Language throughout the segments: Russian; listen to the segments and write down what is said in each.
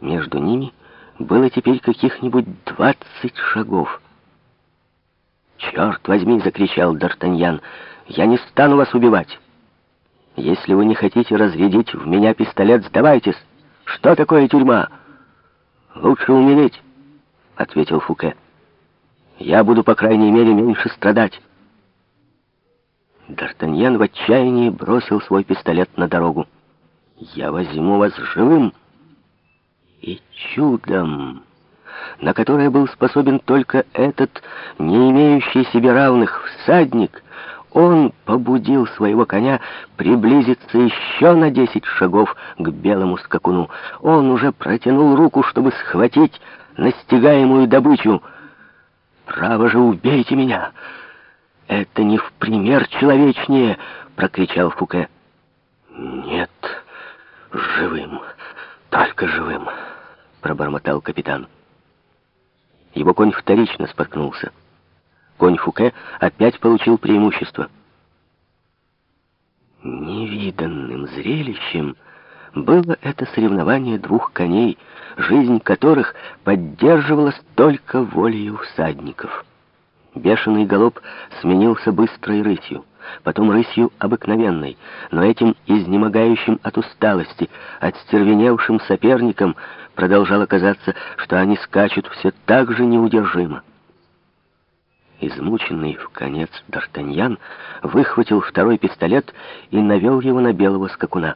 Между ними было теперь каких-нибудь двадцать шагов. «Черт возьми!» — закричал Д'Артаньян. «Я не стану вас убивать! Если вы не хотите разрядить в меня пистолет, сдавайтесь! Что такое тюрьма?» «Лучше умереть!» — ответил Фуке. «Я буду, по крайней мере, меньше страдать!» Д'Артаньян в отчаянии бросил свой пистолет на дорогу. «Я возьму вас живым!» Чудом, на которое был способен только этот, не имеющий себе равных всадник, он побудил своего коня приблизиться еще на десять шагов к белому скакуну. Он уже протянул руку, чтобы схватить настигаемую добычу. «Право же, убейте меня!» «Это не в пример человечнее!» — прокричал Фуке. «Нет, живым, только живым!» — пробормотал капитан. Его конь вторично споткнулся. Конь Фуке опять получил преимущество. Невиданным зрелищем было это соревнование двух коней, жизнь которых поддерживалась только волею всадников. Бешеный галоп сменился быстрой рысью, потом рысью обыкновенной, но этим изнемогающим от усталости, отстервеневшим соперником продолжало казаться, что они скачут все так же неудержимо. Измученный в конец Д'Артаньян выхватил второй пистолет и навел его на белого скакуна.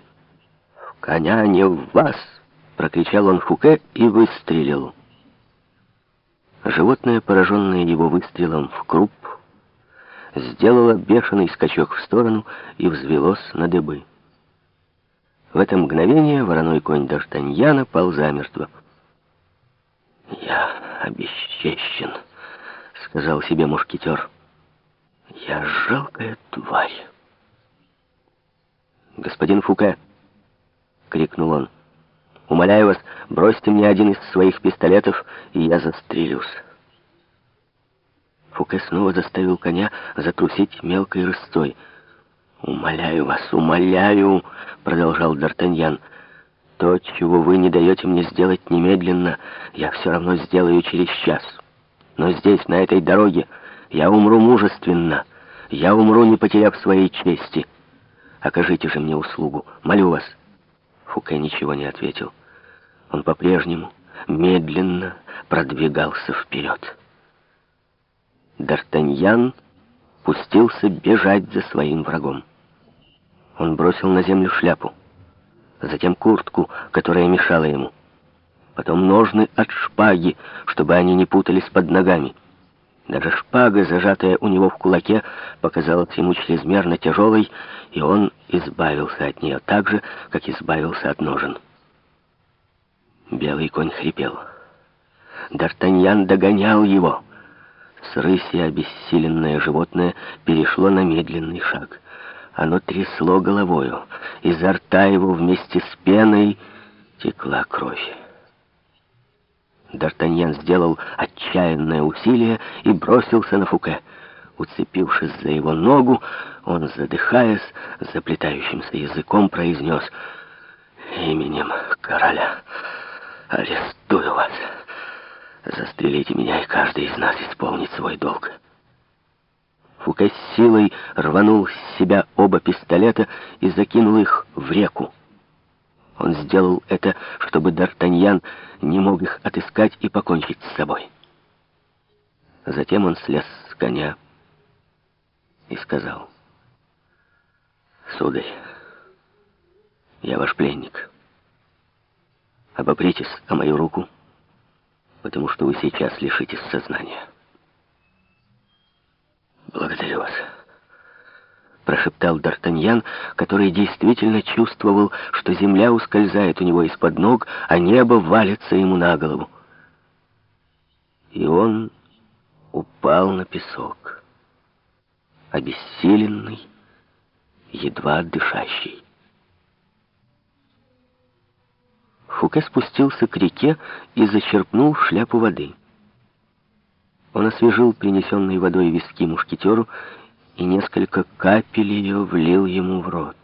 «В коня не в вас!» — прокричал он Фуке и выстрелил. Животное, пораженное его выстрелом в круп, сделало бешеный скачок в сторону и взвелось на дыбы. В это мгновение вороной конь Д'Артаньяна пал замертво. «Я обесчещен», — сказал себе мушкетер. «Я жалкая тварь». «Господин Фуке!» — крикнул он. Умоляю вас, бросьте мне один из своих пистолетов, и я застрелюсь. Фуке снова заставил коня затрусить мелкой рысцой. «Умоляю вас, умоляю!» — продолжал Д'Артаньян. «То, чего вы не даете мне сделать немедленно, я все равно сделаю через час. Но здесь, на этой дороге, я умру мужественно. Я умру, не потеряв своей чести. Окажите же мне услугу, молю вас». Фуке ничего не ответил. Он по-прежнему медленно продвигался вперед. Д'Артаньян пустился бежать за своим врагом. Он бросил на землю шляпу, затем куртку, которая мешала ему, потом ножны от шпаги, чтобы они не путались под ногами. Даже шпага, зажатая у него в кулаке, показалась ему чрезмерно тяжелой, и он избавился от нее так же, как избавился от ножен. Белый конь хрипел. Д'Артаньян догонял его. С рыси обессиленное животное перешло на медленный шаг. Оно трясло головою. Изо рта его вместе с пеной текла кровь. Д'Артаньян сделал отчаянное усилие и бросился на Фуке. Уцепившись за его ногу, он, задыхаясь, заплетающимся языком произнес «Именем короля арестую вас. Застрелите меня, и каждый из нас исполнит свой долг». Фуке с силой рванул с себя оба пистолета и закинул их в реку. Он сделал это, чтобы Д'Артаньян не мог их отыскать и покончить с собой. Затем он слез с коня и сказал, «Сударь, я ваш пленник. Обопритесь о мою руку, потому что вы сейчас лишитесь сознания». «Благодарю вас» прошептал Д'Артаньян, который действительно чувствовал, что земля ускользает у него из-под ног, а небо валится ему на голову. И он упал на песок, обессиленный, едва дышащий. Фуке спустился к реке и зачерпнул шляпу воды. Он освежил принесенной водой виски мушкетеру и несколько капель ее влил ему в рот.